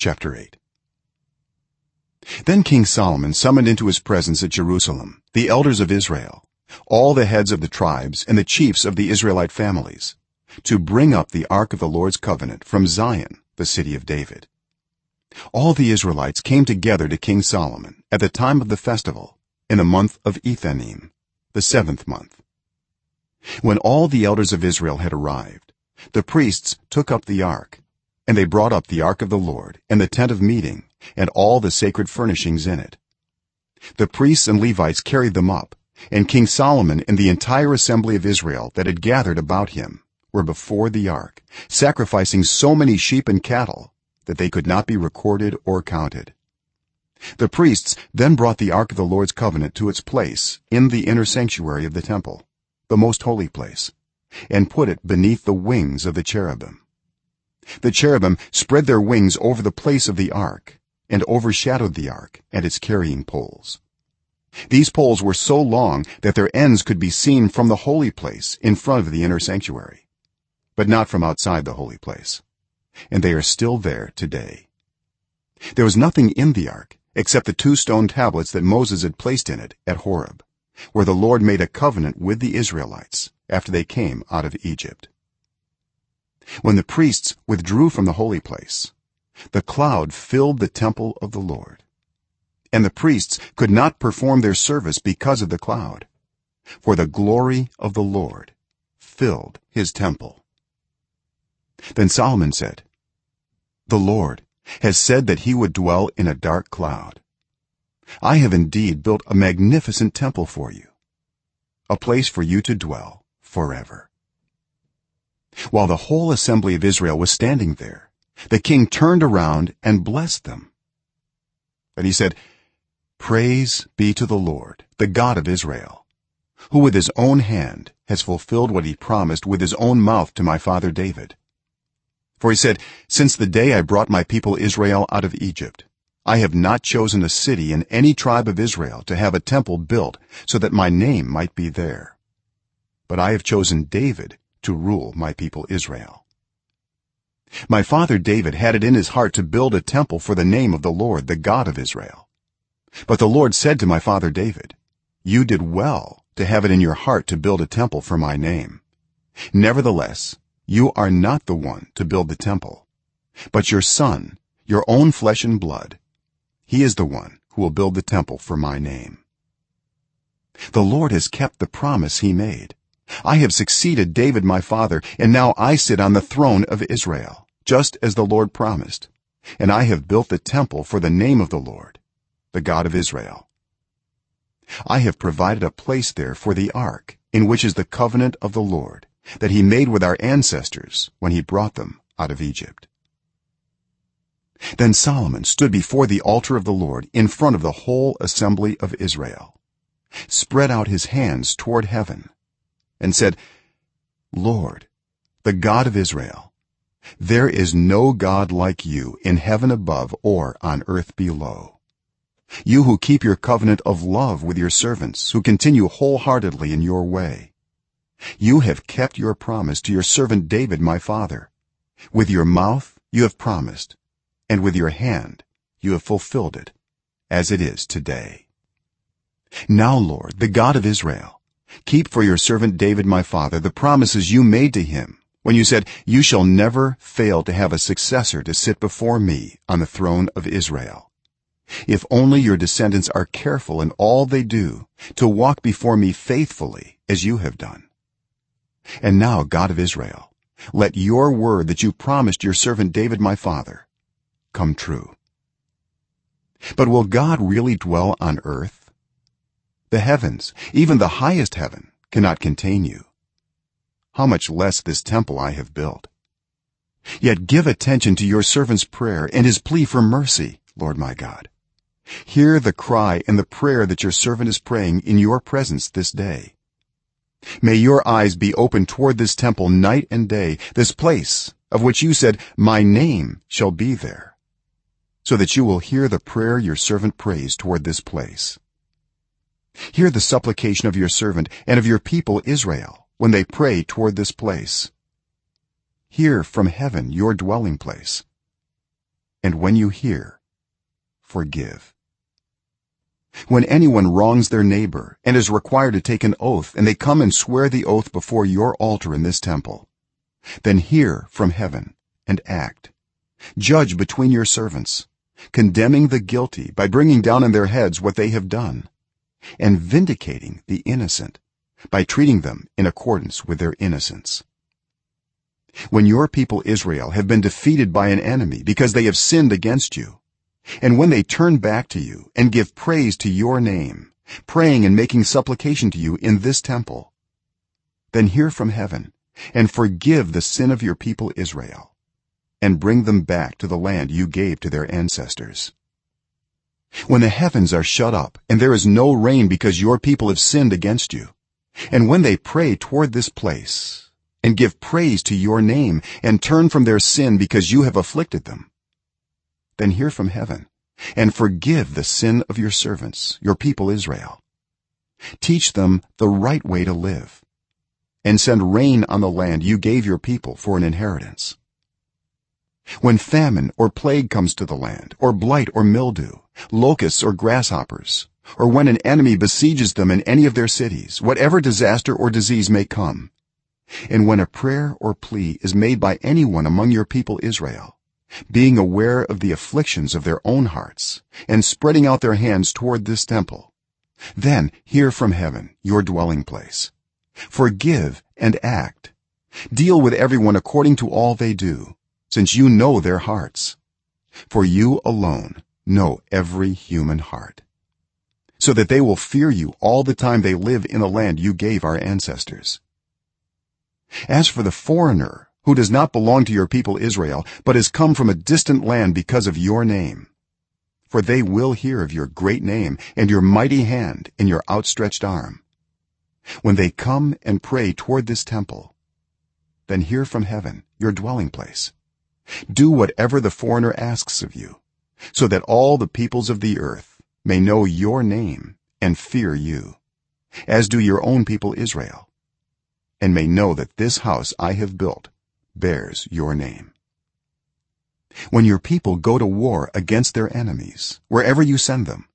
chapter 8 then king solomon summoned into his presence at jerusalem the elders of israel all the heads of the tribes and the chiefs of the israelite families to bring up the ark of the lord's covenant from zion the city of david. All the israelites came together to king solomon at the time of the festival in the month of ethanim the 7th month. When all the elders of israel had arrived the priests took up the ark and they brought up the ark of the lord and the tent of meeting and all the sacred furnishings in it. The priests and levites carried them up and king solomon and the entire assembly of israel that had gathered about him were before the ark sacrificing so many sheep and cattle that they could not be recorded or counted. The priests then brought the ark of the lord's covenant to its place in the inner sanctuary of the temple the most holy place and put it beneath the wings of the cherubim the cherubim spread their wings over the place of the ark and overshadowed the ark and its carrying poles. These poles were so long that their ends could be seen from the holy place in front of the inner sanctuary but not from outside the holy place. And they are still there today. There was nothing in the ark except the two stone tablets that moses had placed in it at horeb where the lord made a covenant with the israelites after they came out of egypt when the priests withdrew from the holy place the cloud filled the temple of the lord. And the priests could not perform their service because of the cloud for the glory of the lord filled his temple. Then solomon said the lord has said that he would dwell in a dark cloud. I have indeed built a magnificent temple for you a place for you to dwell forever while the whole assembly of israel was standing there the king turned around and blessed them. And he said praise be to the lord the god of israel who with his own hand has fulfilled what he promised with his own mouth to my father david. For he said since the day i brought my people israel out of egypt i have not chosen a city in any tribe of israel to have a temple built so that my name might be there. But i have chosen david to rule my people israel. My father david had it in his heart to build a temple for the name of the lord the god of israel. But the lord said to my father david you did well to have it in your heart to build a temple for my name. Nevertheless you are not the one to build the temple but your son your own flesh and blood. He is the one who will build the temple for my name. The lord has kept the promise he made i have succeeded david my father and now i sit on the throne of israel just as the lord promised. And i have built the temple for the name of the lord the god of israel. I have provided a place there for the ark in which is the covenant of the lord that he made with our ancestors when he brought them out of egypt. Then solomon stood before the altar of the lord in front of the whole assembly of israel spread out his hands toward heaven and said lord the god of israel there is no god like you in heaven above or on earth below. You who keep your covenant of love with your servants who continue wholeheartedly in your way. You have kept your promise to your servant david my father. With your mouth you have promised and with your hand you have fulfilled it as it is today. Now lord the god of israel keep for your servant david my father the promises you made to him when you said you shall never fail to have a successor to sit before me on the throne of israel. If only your descendants are careful in all they do to walk before me faithfully as you have done. And now god of israel let your word that you promised your servant david my father come true. But will god really dwell on earth the heavens even the highest heaven cannot contain you. How much less this temple i have built. Yet give attention to your servant's prayer and his plea for mercy lord my god. Hear the cry and the prayer that your servant is praying in your presence this day. May your eyes be open toward this temple night and day this place of which you said my name shall be there so that you will hear the prayer your servant prays toward this place hear the supplication of your servant and of your people israel when they pray toward this place. Hear from heaven your dwelling place. And when you hear forgive. When anyone wrongs their neighbor and is required to take an oath and they come and swear the oath before your altar in this temple then hear from heaven and act. Judge between your servants condemning the guilty by bringing down on their heads what they have done and vindicating the innocent by treating them in accordance with their innocence. When your people israel have been defeated by an enemy because they have sinned against you and when they turn back to you and give praise to your name praying and making supplication to you in this temple then hear from heaven and forgive the sin of your people israel and bring them back to the land you gave to their ancestors when the heavens are shut up and there is no rain because your people have sinned against you and when they pray toward this place and give praise to your name and turn from their sin because you have afflicted them then hear from heaven and forgive the sin of your servants your people israel. Teach them the right way to live and send rain on the land you gave your people for an inheritance. When famine or plague comes to the land or blight or mildew locusts or grasshoppers or when an enemy besieges them in any of their cities whatever disaster or disease may come. And when a prayer or plea is made by anyone among your people israel being aware of the afflictions of their own hearts and spreading out their hands toward this temple then hear from heaven your dwelling place. Forgive and act. Deal with everyone according to all they do since you know their hearts. For you alone know every human heart so that they will fear you all the time they live in the land you gave our ancestors. As for the foreigner who does not belong to your people israel but has come from a distant land because of your name for they will hear of your great name and your mighty hand and your outstretched arm. When they come and pray toward this temple then hear from heaven your dwelling place. Do whatever the foreigner asks of you so that all the peoples of the earth may know your name and fear you as do your own people israel and may know that this house i have built bears your name. When your people go to war against their enemies wherever you send them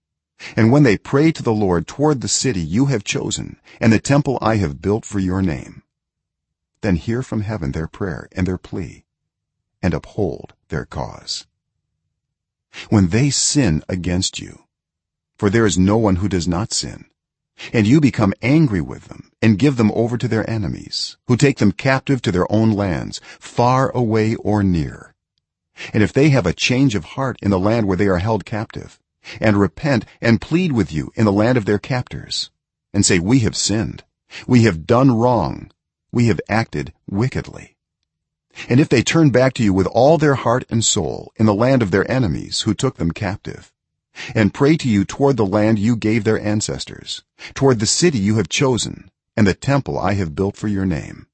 and when they pray to the lord toward the city you have chosen and the temple i have built for your name then hear from heaven their prayer and their plea and uphold their cause when they sin against you. For there is no one who does not sin. And you become angry with them and give them over to their enemies who take them captive to their own lands far away or near. And if they have a change of heart in the land where they are held captive and repent and plead with you in the land of their captors and say we have sinned. We have done wrong. We have acted wickedly and if they turn back to you with all their heart and soul in the land of their enemies who took them captive and pray to you toward the land you gave their ancestors toward the city you have chosen and the temple i have built for your name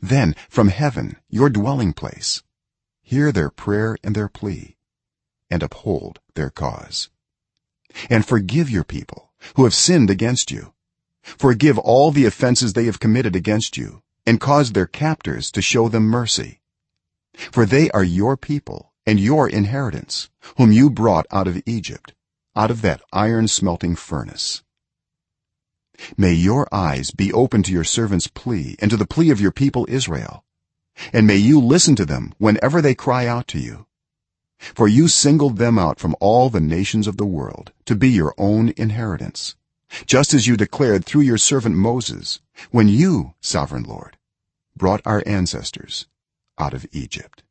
then from heaven your dwelling place hear their prayer and their plea and uphold their cause. And forgive your people who have sinned against you. Forgive all the offenses they have committed against you and cause their captors to show them mercy. For they are your people and your inheritance whom you brought out of egypt out of that iron smelting furnace. May your eyes be open to your servant's plea and to the plea of your people israel. And may you listen to them whenever they cry out to you. For you singled them out from all the nations of the world to be your own inheritance just as you declared through your servant moses when you sovereign lord brought our ancestors out of egypt.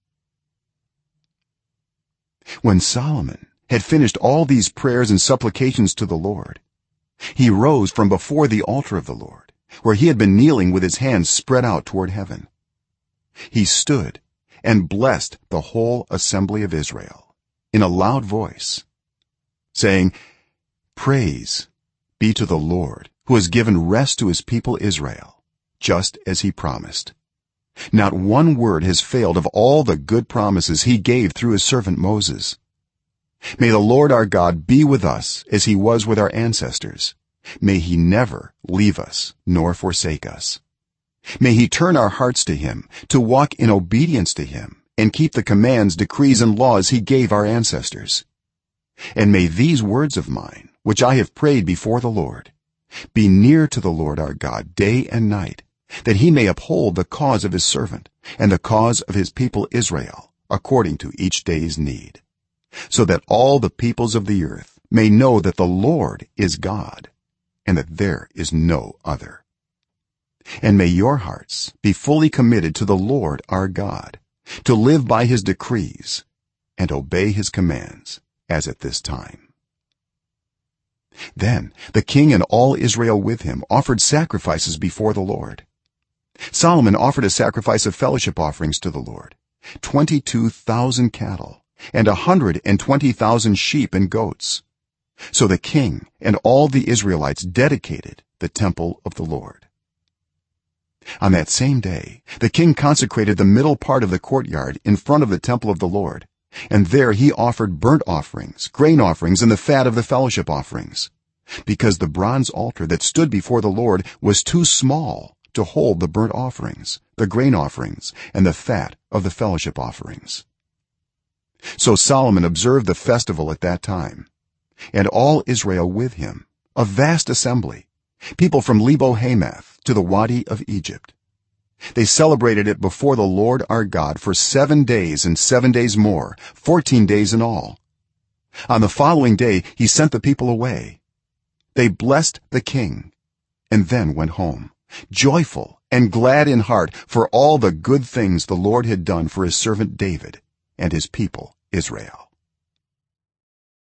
When solomon had finished all these prayers and supplications to the lord he rose from before the altar of the lord where he had been kneeling with his hands spread out toward heaven. He stood and blessed the whole assembly of israel in a loud voice saying praise be to the lord who has given rest to his people israel just as he promised. Not one word has failed of all the good promises he gave through his servant moses. May the lord our god be with us as he was with our ancestors. May he never leave us nor forsake us. May he turn our hearts to him to walk in obedience to him and keep the commands decrees and laws he gave our ancestors. And may these words of mine which i have prayed before the lord be near to the lord our god day and night that he may uphold the cause of his servant and the cause of his people israel according to each day's need so that all the peoples of the earth may know that the lord is god and that there is no other. And may your hearts be fully committed to the lord our god to live by his decrees and obey his commands as at this time. Then the king and all israel with him offered sacrifices before the lord solomon offered a sacrifice of fellowship offerings to the lord 22000 cattle and a 120000 sheep and goats. So the king and all the israelites dedicated the temple of the lord. On that same day the king consecrated the middle part of the courtyard in front of the temple of the lord and there he offered burnt offerings grain offerings and the fat of the fellowship offerings because the bronze altar that stood before the lord was too small to hold the burnt offerings the grain offerings and the fat of the fellowship offerings. So solomon observed the festival at that time and all israel with him a vast assembly people from lebo hamath to the wadi of egypt. They celebrated it before the lord our god for 7 days and 7 days more 14 days in all. On the following day he sent the people away. They blessed the king and then went home joyful and glad in heart for all the good things the lord had done for his servant david and his people israel